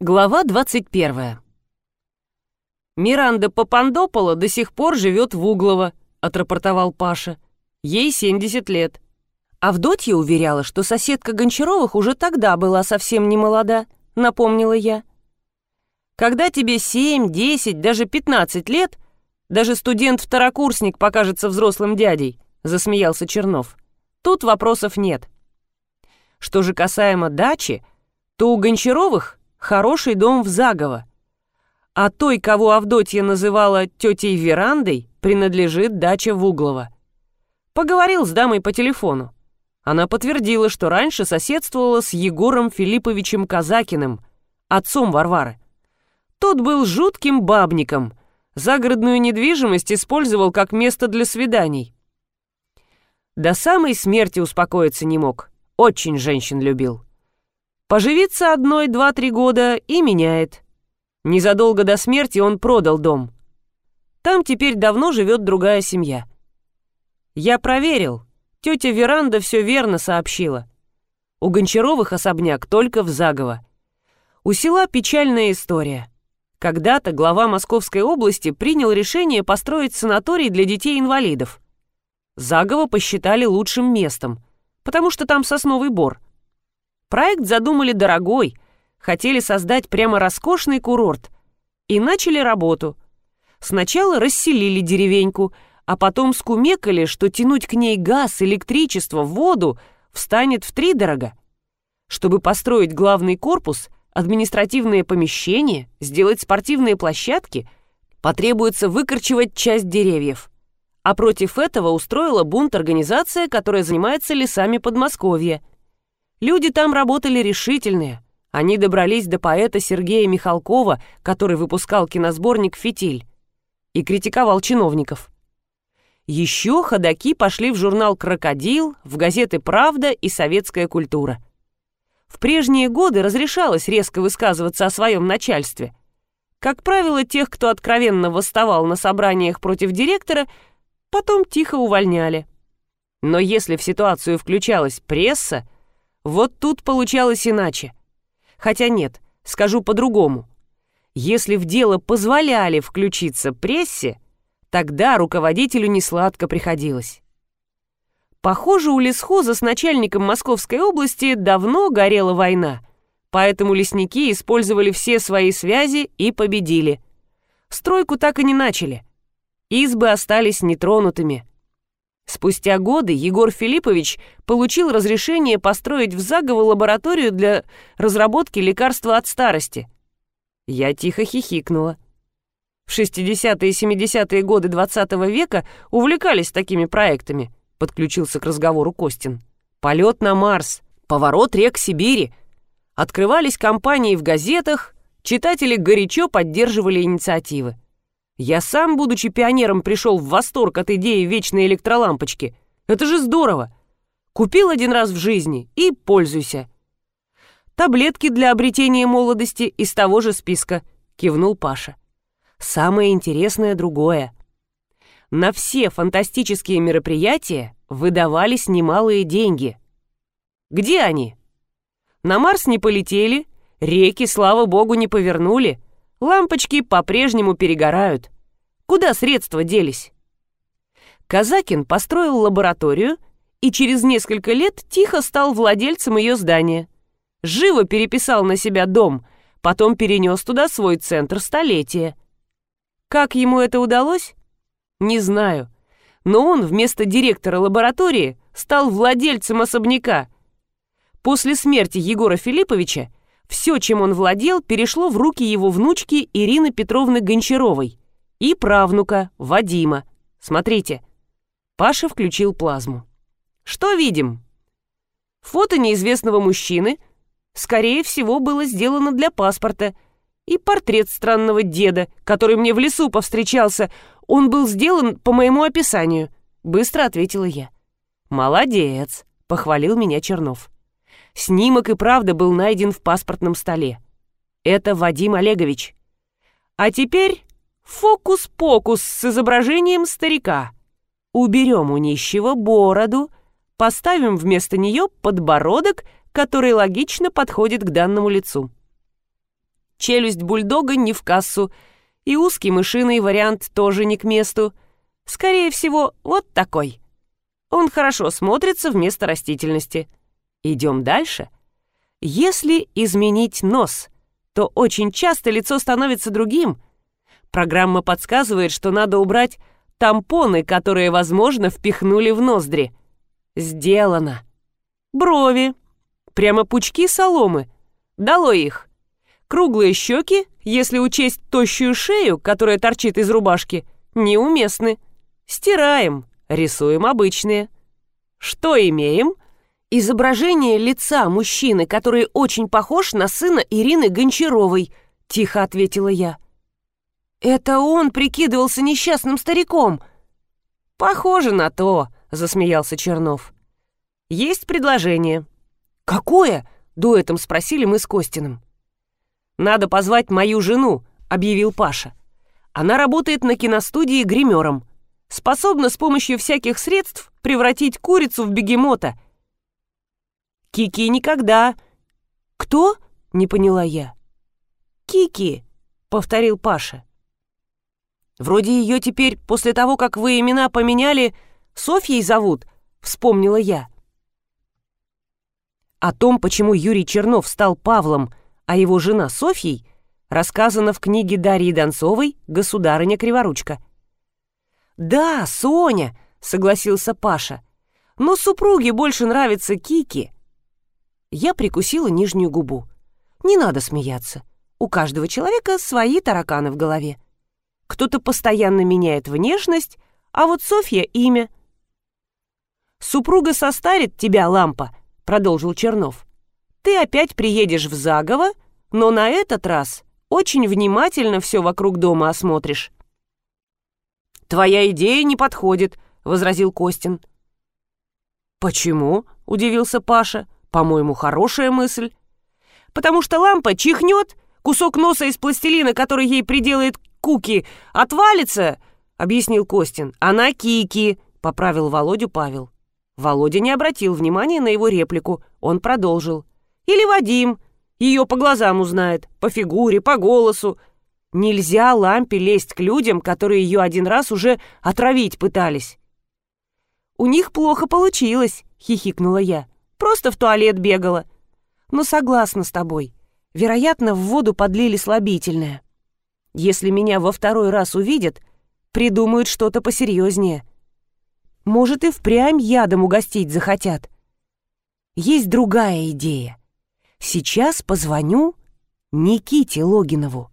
Глава 21. «Миранда Папандопола до сих пор живет в Углово», — отрапортовал Паша. «Ей 70 лет». Авдотья уверяла, что соседка Гончаровых уже тогда была совсем не молода, напомнила я. «Когда тебе 7, 10, даже 15 лет, даже студент-второкурсник покажется взрослым дядей», — засмеялся Чернов. «Тут вопросов нет». Что же касаемо дачи, то у Гончаровых хороший дом в Загово. А той, кого Авдотья называла тетей Верандой, принадлежит дача в Углово. Поговорил с дамой по телефону. Она подтвердила, что раньше соседствовала с Егором Филипповичем Казакиным, отцом Варвары. Тот был жутким бабником, загородную недвижимость использовал как место для свиданий. До самой смерти успокоиться не мог, очень женщин любил. Поживиться одной два-три года и меняет. Незадолго до смерти он продал дом. Там теперь давно живет другая семья. Я проверил. Тетя Веранда все верно сообщила. У Гончаровых особняк только в Загово. У села печальная история. Когда-то глава Московской области принял решение построить санаторий для детей-инвалидов. Загово посчитали лучшим местом, потому что там сосновый бор – Проект задумали дорогой, хотели создать прямо роскошный курорт. И начали работу. Сначала расселили деревеньку, а потом скумекали, что тянуть к ней газ, электричество, воду встанет втридорого. Чтобы построить главный корпус, административные помещения, сделать спортивные площадки, потребуется выкорчевать часть деревьев. А против этого устроила бунт организация, которая занимается лесами Подмосковья – Люди там работали решительные. Они добрались до поэта Сергея Михалкова, который выпускал киносборник «Фитиль» и критиковал чиновников. Еще ходаки пошли в журнал «Крокодил», в газеты «Правда» и «Советская культура». В прежние годы разрешалось резко высказываться о своем начальстве. Как правило, тех, кто откровенно восставал на собраниях против директора, потом тихо увольняли. Но если в ситуацию включалась пресса, вот тут получалось иначе. Хотя нет, скажу по-другому. Если в дело позволяли включиться прессе, тогда руководителю несладко приходилось. Похоже, у лесхоза с начальником Московской области давно горела война, поэтому лесники использовали все свои связи и победили. Стройку так и не начали. Избы остались нетронутыми. Спустя годы Егор Филиппович получил разрешение построить в Загово лабораторию для разработки лекарства от старости. Я тихо хихикнула. В 60-е и 70-е годы 20 -го века увлекались такими проектами, подключился к разговору Костин. Полет на Марс, поворот рек Сибири. Открывались кампании в газетах, читатели горячо поддерживали инициативы. Я сам, будучи пионером, пришел в восторг от идеи вечной электролампочки. Это же здорово. Купил один раз в жизни и пользуйся. Таблетки для обретения молодости из того же списка, кивнул Паша. Самое интересное другое. На все фантастические мероприятия выдавались немалые деньги. Где они? На Марс не полетели, реки, слава богу, не повернули, Лампочки по-прежнему перегорают. Куда средства делись? Казакин построил лабораторию и через несколько лет тихо стал владельцем ее здания. Живо переписал на себя дом, потом перенес туда свой центр столетия. Как ему это удалось? Не знаю. Но он вместо директора лаборатории стал владельцем особняка. После смерти Егора Филипповича все, чем он владел, перешло в руки его внучки Ирины Петровны Гончаровой и правнука Вадима. Смотрите. Паша включил плазму. Что видим? Фото неизвестного мужчины, скорее всего, было сделано для паспорта, и портрет странного деда, который мне в лесу повстречался, он был сделан по моему описанию, быстро ответила я. Молодец, похвалил меня Чернов. Снимок и правда был найден в паспортном столе. Это Вадим Олегович. А теперь фокус-покус с изображением старика. Уберем у нищего бороду, поставим вместо нее подбородок, который логично подходит к данному лицу. Челюсть бульдога не в кассу, и узкий мышиный вариант тоже не к месту. Скорее всего, вот такой. Он хорошо смотрится вместо растительности. Идем дальше. Если изменить нос, то очень часто лицо становится другим. Программа подсказывает, что надо убрать тампоны, которые, возможно, впихнули в ноздри. Сделано. Брови. Прямо пучки соломы. Дало их. Круглые щеки, если учесть тощую шею, которая торчит из рубашки, неуместны. Стираем, рисуем обычные. Что имеем? Изображение лица мужчины, который очень похож на сына Ирины Гончаровой, тихо ответила я. Это он прикидывался несчастным стариком. Похоже на то, засмеялся Чернов. Есть предложение. Какое? дуэтом спросили мы с Костиным. Надо позвать мою жену, объявил Паша. Она работает на киностудии гримером. Способна с помощью всяких средств превратить курицу в бегемота Кики никогда. Кто? Не поняла я. Кики, повторил Паша. Вроде ее теперь, после того, как вы имена поменяли, Софьей зовут, вспомнила я. О том, почему Юрий Чернов стал Павлом, а его жена Софьей, рассказано в книге Дарьи Донцовой «Государыня Криворучка». «Да, Соня», — согласился Паша, — «но супруге больше нравится Кики». Я прикусила нижнюю губу. Не надо смеяться. У каждого человека свои тараканы в голове. Кто-то постоянно меняет внешность, а вот Софья — имя. «Супруга состарит тебя, лампа», — продолжил Чернов. «Ты опять приедешь в Загово, но на этот раз очень внимательно все вокруг дома осмотришь». «Твоя идея не подходит», — возразил Костин. «Почему?» — удивился Паша. По-моему, хорошая мысль. Потому что лампа чихнет, кусок носа из пластилина, который ей приделает Куки, отвалится, объяснил Костин. Она Кики, поправил Володю Павел. Володя не обратил внимания на его реплику. Он продолжил. Или Вадим. Ее по глазам узнает, по фигуре, по голосу. Нельзя лампе лезть к людям, которые ее один раз уже отравить пытались. «У них плохо получилось», — хихикнула я. Просто в туалет бегала. Но согласна с тобой. Вероятно, в воду подлили слабительное. Если меня во второй раз увидят, придумают что-то посерьезнее. Может, и впрямь ядом угостить захотят. Есть другая идея. Сейчас позвоню Никите Логинову.